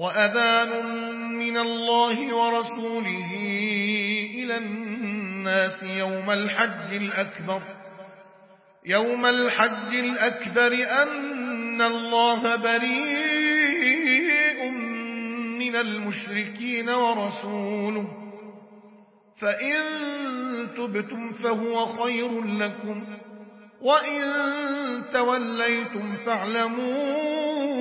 وأذان من الله ورسوله إلى الناس يوم الحج الأكبر. يوم الحج الأكبر أن الله بريء من المشركين ورسوله. فإن تبتم فهو خير لكم وإن توليتم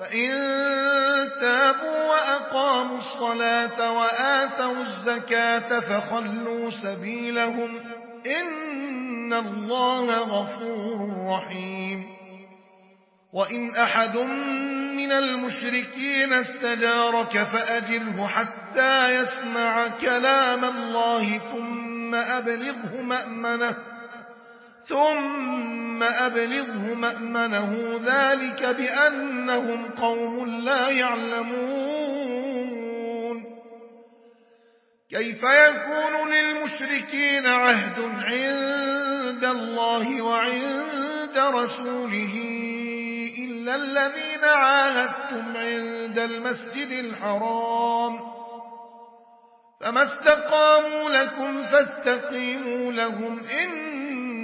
فإن تابوا وأقاموا الصلاة وآتوا الزكاة فخلوا سبيلهم إن الله غفور رحيم. وإن أحد من المشركين استجارك فأجره حتى يسمع كلام الله ثم أبلغه مأمنه ثم أبلغه مأمنه ذلك بأنهم قوم لا يعلمون كيف يكون للمشركين عهد عند الله وعند رسوله إلا الذين عاهدتم عند المسجد الحرام فما استقاموا لكم فاستقيموا لهم إن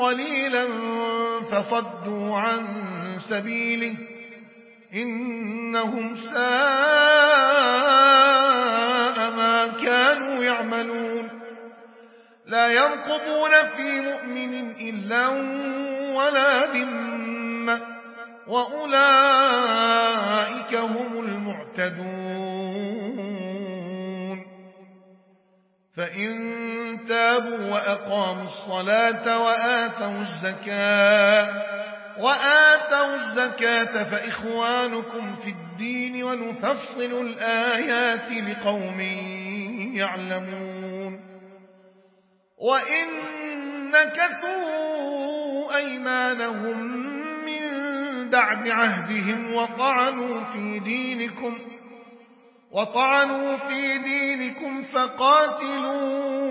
قليلا فصدوا عن سبيله إنهم ساء ما كانوا يعملون لا يرقبون في مؤمن إلا ولا ذمة وأولئك هم المعتدون فإن تابوا وأقاموا الصلاة وآتوا الزكاة. وآتوا الزكاة فإخوانكم في الدين ونفصل الآيات لقوم يعلمون. وإن نكثوا أيمانهم من بعد عهدهم وطعنوا في دينكم وطعنوا في دينكم فقاتلوا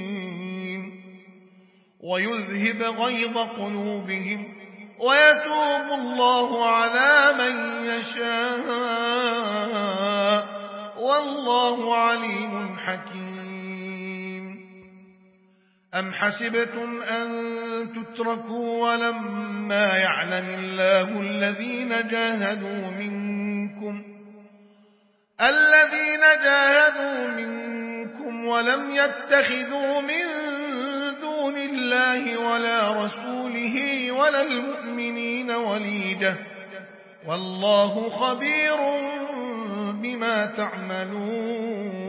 ويذهب غيظ قلوبهم ويتوب الله على من يشاء والله عليم حكيم. أم حسبتم أن تتركوا ولما يعلم الله الذين جاهدوا منكم الذين جاهدوا منكم ولم يتخذوا من دون الله ولا رسوله ولا المؤمنين وليجة. والله خبير بما تعملون.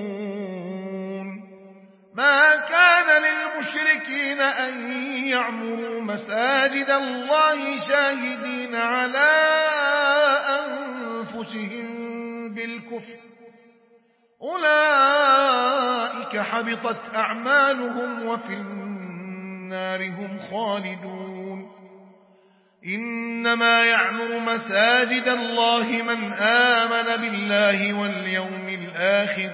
ما كان للمشركين أن يعمروا مساجد الله شاهدين على أنفسهم بالكفر. أولئك حبطت أعمالهم وفي هم خالدون. إنما يعمر مساجد الله من آمن بالله واليوم الآخر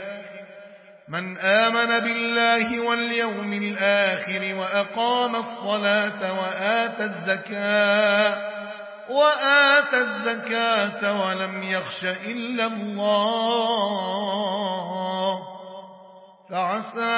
من آمن بالله واليوم الآخر وأقام الصلاة وآتى الزكاة وآتى الزكاة ولم يخش إلا الله. فعسى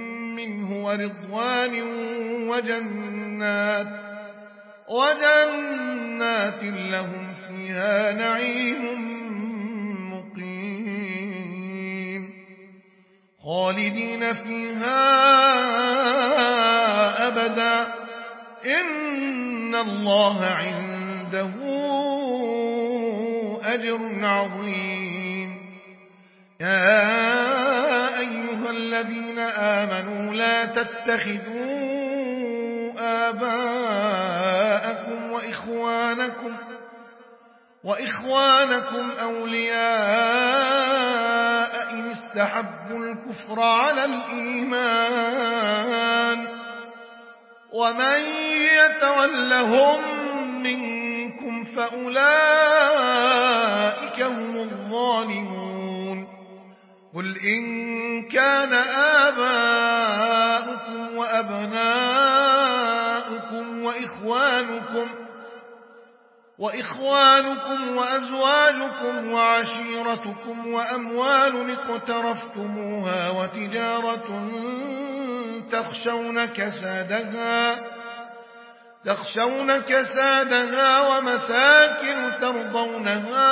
منه ورضوان وجنات وجنات لهم فيها نعيم مقيم. خالدين فيها أبدا. إن الله عنده أجر عظيم. يا الذين آمنوا لا تتخذوا آباءكم وإخوانكم وإخوانكم أولياء إن استحبوا الكفر على الإيمان ومن يتولهم منكم فأولئك هم الظالمون قل إن كان آباؤكم وأبناؤكم وإخوانكم وإخوانكم وأزواجكم وعشيرتكم وأموال اقترفتموها وتجارة تخشون كسادها تخشون كسادها ومساكن ترضونها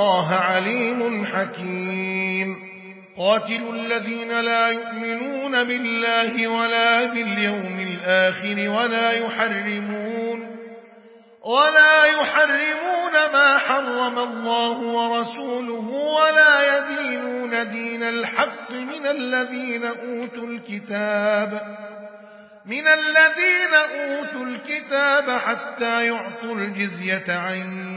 الله عليم حكيم. قاتلوا الذين لا يؤمنون بالله ولا باليوم الآخر ولا يحرمون ولا يحرمون ما حرم الله ورسوله ولا يدينون دين الحق من الذين أوتوا الكتاب من الذين أوتوا الكتاب حتى يعطوا الجزية عن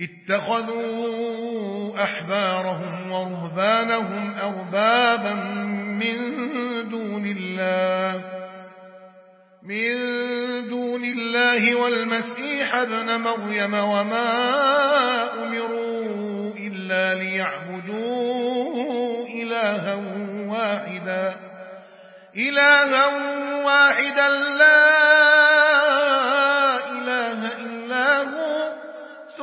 اتخذوا أحبارهم ورهبانهم أربابا من دون الله من دون الله والمسيح ابن مريم وما أمروا إلا ليعبدوا إلها واحدا إلها واحدا لا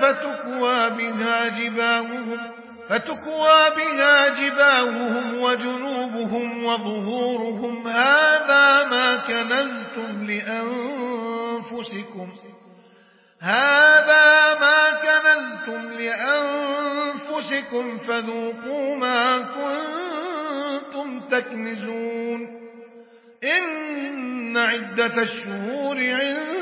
فتكوى بها جباههم فتكوى بها جباههم وجنوبهم وظهورهم. هذا ما كنزتم لأنفسكم هذا ما كنزتم لأنفسكم فذوقوا ما كنتم تكنزون. إن عدة الشهور عند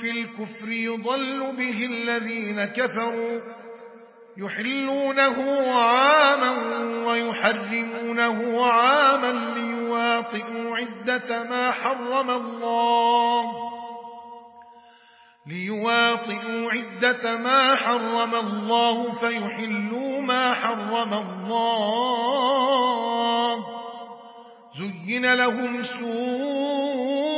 في الكفر يضل به الذين كفروا يحلونه عاما ويحرمونه عاما ليواطئوا عدة ما حرم الله ليواطئوا عدة ما حرم الله فيحلوا ما حرم الله زين لهم سوء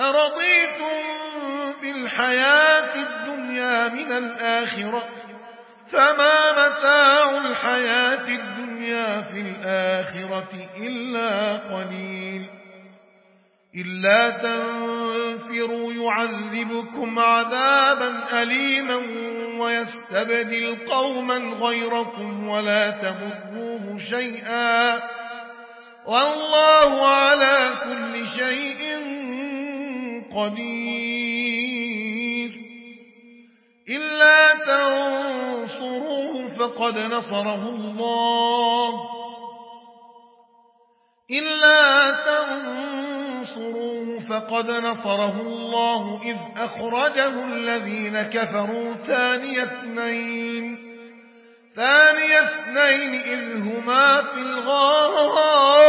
أرضيتم بالحياة الدنيا من الآخرة؟ فما متاع الحياة الدنيا في الآخرة إلا قليل. إلا تنفروا يعذبكم عذابا أليما ويستبدل قوما غيركم ولا تمروه شيئا. والله على كل شيء قدير. إلا تنصروه فقد نصره الله. إلا تنصروه فقد نصره الله. إذ أخرجه الذين كفروا ثاني اثنين. ثاني اثنين إذ هما في الغار.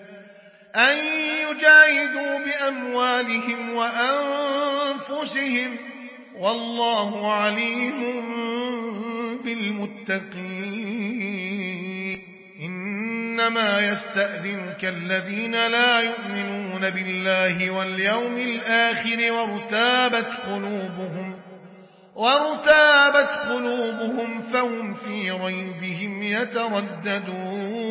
أن يجاهدوا بأموالهم وأنفسهم والله عليم بالمتقين. إنما يستأذنك الذين لا يؤمنون بالله واليوم الآخر وارتابت قلوبهم وارتابت قلوبهم فهم في ريبهم يترددون.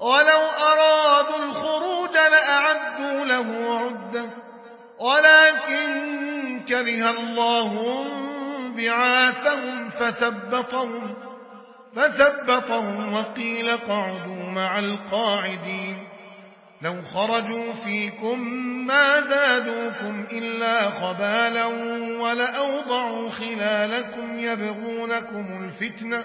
ولو أرادوا الخروج لأعدوا له عدة. ولكن كره الله بعاثهم فثبطهم فثبطهم وقيل قعدوا مع القاعدين. لو خرجوا فيكم ما زادوكم إلا خبالا ولأوضعوا خلالكم يبغونكم الفتنة.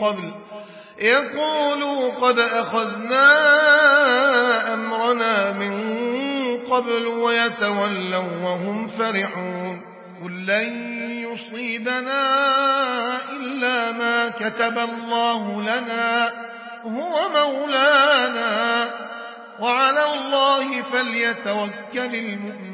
قبل يقولوا قد أخذنا أمرنا من قبل ويتولوا وهم فرحون قل لن يصيبنا إلا ما كتب الله لنا هو مولانا وعلى الله فليتوكل المؤمنون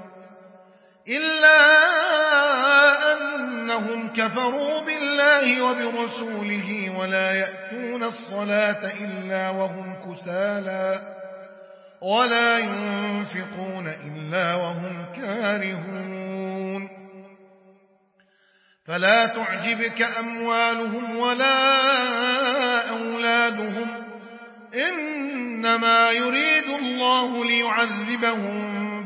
إلا أنهم كفروا بالله وبرسوله ولا يأتون الصلاة إلا وهم كسالى ولا ينفقون إلا وهم كارهون. فلا تعجبك أموالهم ولا أولادهم إنما يريد الله ليعذبهم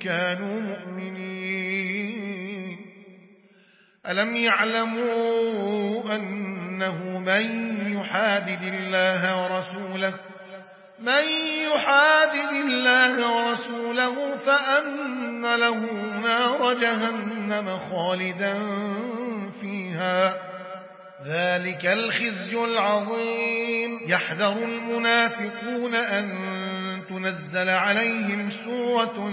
كانوا مؤمنين. ألم يعلموا أنه من يحادد الله ورسوله؟ من يحادد الله ورسوله فأن له نار جهنم خالدا فيها. ذلك الخزي العظيم. يحذر المنافقون أن تنزل عليهم سورة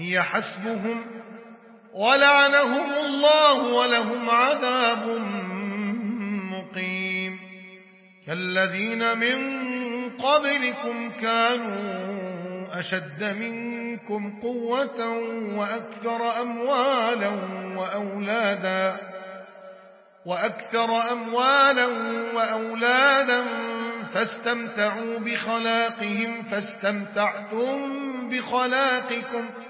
هي حسبهم ولعنهم الله ولهم عذاب مقيم. كالذين من قبلكم كانوا أشد منكم قوة وأكثر أموالا وأولادا وأكثر أموالا وأولادا فاستمتعوا بخلاقهم فاستمتعتم بخلاقكم فاستمتعتم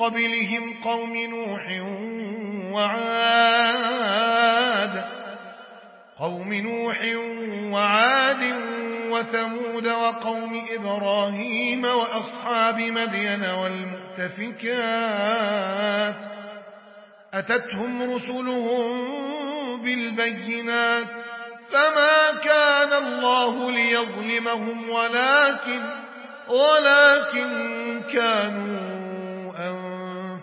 قبلهم قوم نوح وعاد قوم نوح وعاد وثمود وقوم إبراهيم وأصحاب مدين والمؤتفكات. أتتهم رسلهم بالبينات فما كان الله ليظلمهم ولكن ولكن كانوا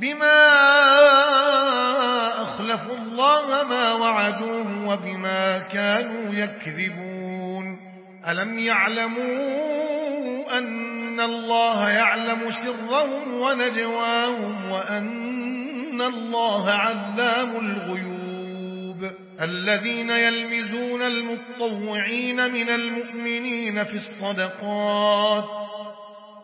بما أخلفوا الله ما وعدوه وبما كانوا يكذبون. ألم يعلموا أن الله يعلم سرهم ونجواهم وأن الله علام الغيوب؟ الذين يلمزون المطوعين من المؤمنين في الصدقات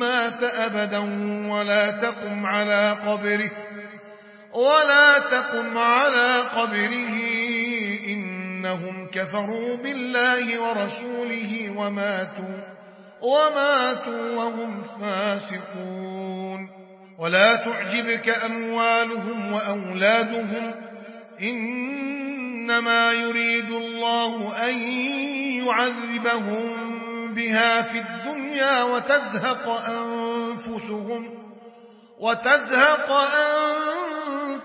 مات أبدا ولا تقم على قبره ولا تقم على قبره إنهم كفروا بالله ورسوله وماتوا وماتوا وهم فاسقون. ولا تعجبك أموالهم وأولادهم إنما يريد الله أن يعذبهم بها في الدنيا وتزهق أنفسهم وتزهق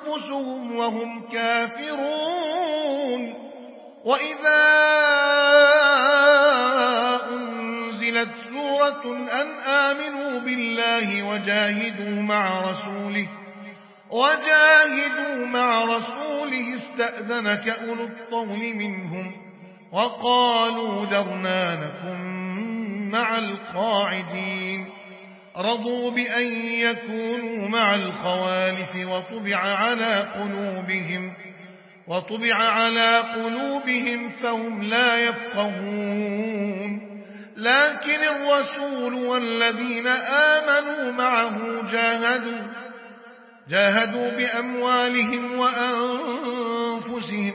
أنفسهم وهم كافرون وإذا أنزلت سورة أن آمنوا بالله وجاهدوا مع رسوله وجاهدوا مع رسوله استأذنك أولو الطول منهم وقالوا ذرنا لكم مع القاعدين. رضوا بأن يكونوا مع الخوالف وطبع على قلوبهم وطبع على قلوبهم فهم لا يفقهون. لكن الرسول والذين آمنوا معه جاهدوا جاهدوا بأموالهم وأنفسهم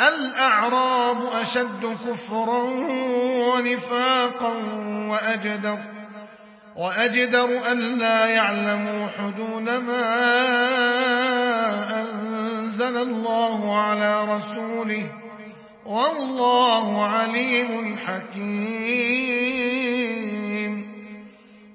الأعراب أشد كفرا ونفاقا وأجدر وأجدر أن لا يعلموا حدود ما أنزل الله على رسوله. والله عليم حكيم.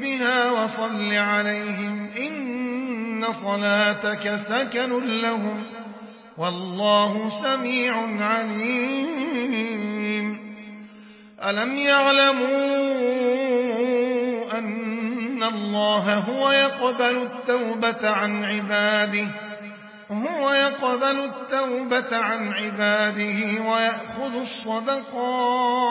بها وصل عليهم إن صلاتك سكن لهم والله سميع عليم. ألم يعلموا أن الله هو يقبل التوبة عن عباده هو يقبل التوبة عن عباده ويأخذ الصدقات.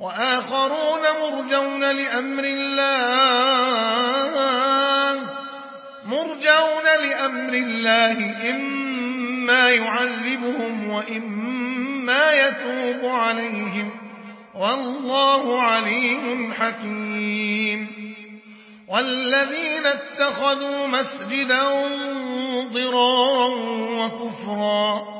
وآخرون مرجون لأمر الله. مرجون لأمر الله إما يعذبهم وإما يتوب عليهم. والله عليم حكيم. والذين اتخذوا مسجدا ضرارا وكفرا.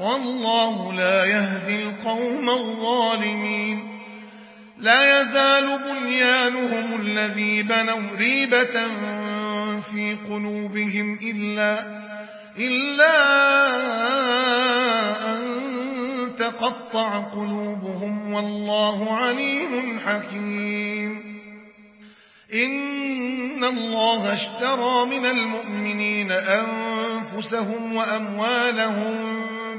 والله لا يهدي القوم الظالمين. لا يزال بنيانهم الذي بنوا ريبة في قلوبهم إلا, إلا أن تقطع قلوبهم. والله عليم حكيم. إن الله اشترى من المؤمنين أنفسهم وأموالهم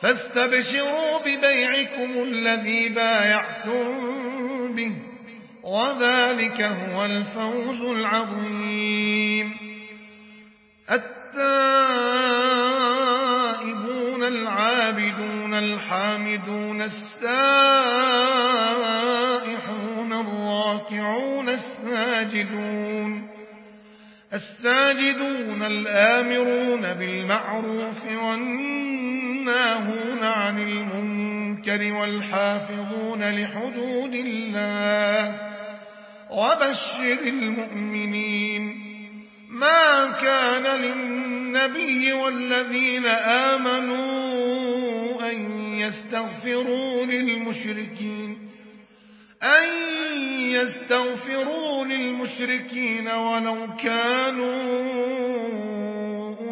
فاستبشروا ببيعكم الذي بايعتم به وذلك هو الفوز العظيم. التائبون العابدون الحامدون السائحون الراكعون الساجدون الساجدون الآمرون بالمعروف والناهون عن المنكر والحافظون لحدود الله. وبشر المؤمنين. ما كان للنبي والذين آمنوا أن يستغفروا للمشركين. أن يستغفروا للمشركين ولو كانوا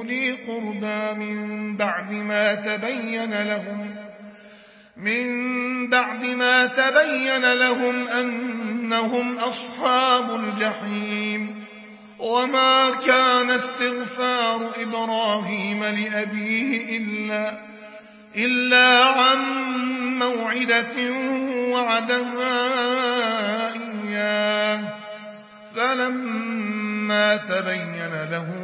أولي قربى من بعد ما تبين لهم من بعد ما تبين لهم أنهم أصحاب الجحيم. وما كان استغفار إبراهيم لأبيه إلا, إلا عن موعدة وعدها إياه. فلما تبين له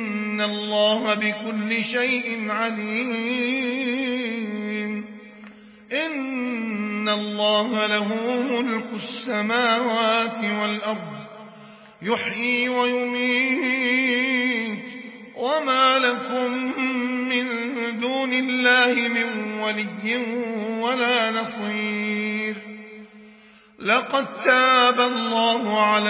الله بكل شيء عليم. إن الله له ملك السماوات والأرض. يحيي ويميت. وما لكم من دون الله من ولي ولا نصير. لقد تاب الله على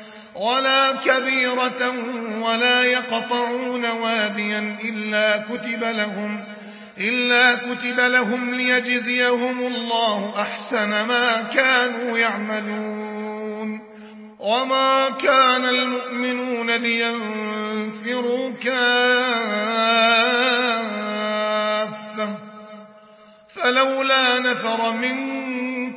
ولا كبيرة ولا يقطعون واديا إلا كتب لهم إلا كتب لهم ليجزيهم الله أحسن ما كانوا يعملون. وما كان المؤمنون لينفروا كافة فلولا نفر من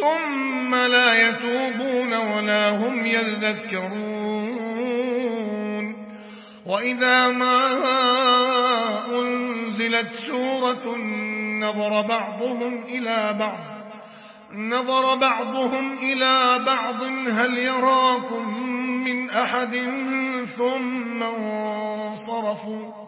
ثم لا يتوبون ولا هم يذكرون. وإذا ما أنزلت سورة نظر بعضهم إلى بعض. نظر بعضهم إلى بعض. هل يراكم من أحد ثم انصرفوا؟